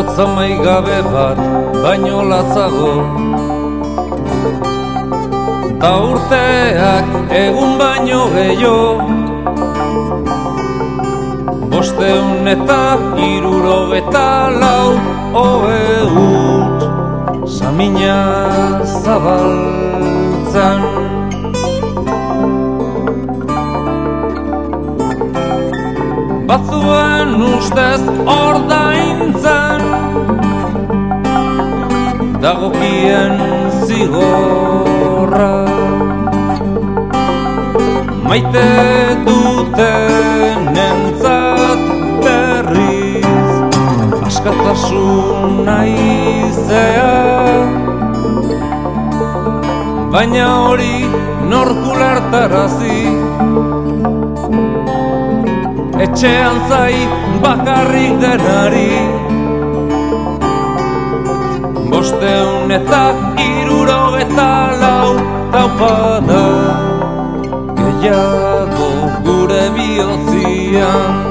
Otso maigabe bat baino latzago Ta urteak egun baino gehiago. Bosteun eta iruro eta lau oe ut samina zabaltzan. Batzuen ustez ordaintzen Dagokien zigorra Maite duten entzat berriz Askatasun naizea. Baina hori norkulartarazi Etxean zai bakarrik denari. Bosteun eta iruro eta lau taupada gehiago gure bihotzian